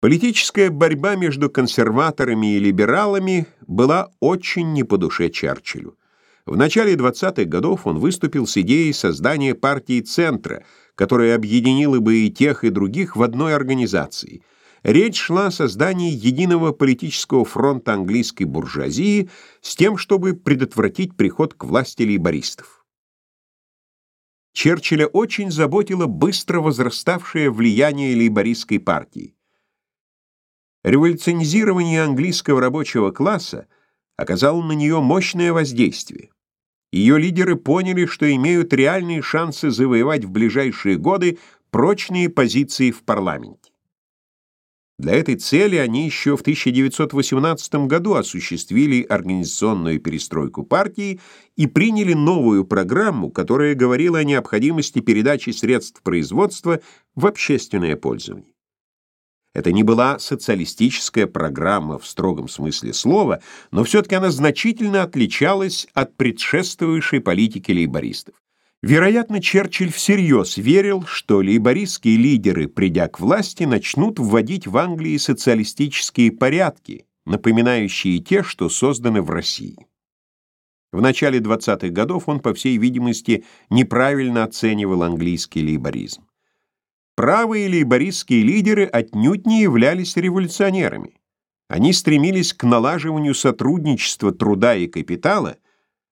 Политическая борьба между консерваторами и либералами была очень не по душе Черчиллю. В начале 20-х годов он выступил с идеей создания партии «Центра», которая объединила бы и тех, и других в одной организации. Речь шла о создании единого политического фронта английской буржуазии с тем, чтобы предотвратить приход к власти лейбористов. Черчилля очень заботило быстро возраставшее влияние лейбористской партии. Революционизирование английского рабочего класса оказало на нее мощное воздействие. Ее лидеры поняли, что имеют реальные шансы завоевать в ближайшие годы прочные позиции в парламенте. Для этой цели они еще в 1918 году осуществили организационную перестройку партии и приняли новую программу, которая говорила о необходимости передачи средств производства в общественное пользование. Это не была социалистическая программа в строгом смысле слова, но все-таки она значительно отличалась от предшествующей политики лейбористов. Вероятно, Черчилль всерьез верил, что лейбористские лидеры, придя к власти, начнут вводить в Англии социалистические порядки, напоминающие те, что созданы в России. В начале 20-х годов он, по всей видимости, неправильно оценивал английский лейборизм. Правые лейбористские лидеры отнюдь не являлись революционерами. Они стремились к налаживанию сотрудничества труда и капитала,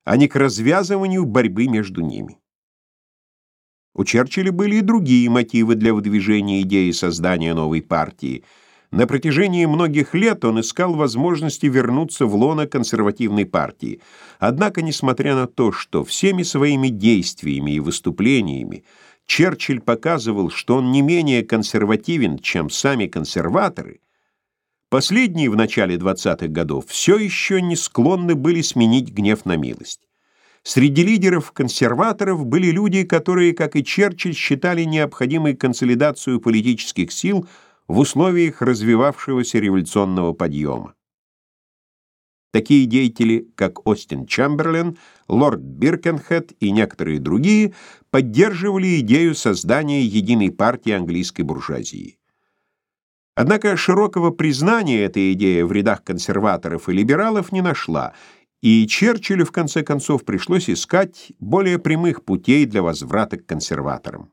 а не к развязыванию борьбы между ними. У Черчилля были и другие мотивы для выдвижения идеи создания новой партии. На протяжении многих лет он искал возможности вернуться в лоно консервативной партии. Однако, несмотря на то, что всеми своими действиями и выступлениями Черчилль показывал, что он не менее консервативен, чем сами консерваторы, последние в начале 20-х годов все еще не склонны были сменить гнев на милость. Среди лидеров консерваторов были люди, которые, как и Черчилль, считали необходимой консолидацию политических сил в условиях развивавшегося революционного подъема. Такие деятели, как Остин Чамберлен, лорд Биркенхед и некоторые другие, поддерживали идею создания единой партии английской буржуазии. Однако широкого признания эта идея в рядах консерваторов и либералов не нашла, и Черчиллю в конце концов пришлось искать более прямых путей для возврата к консерваторам.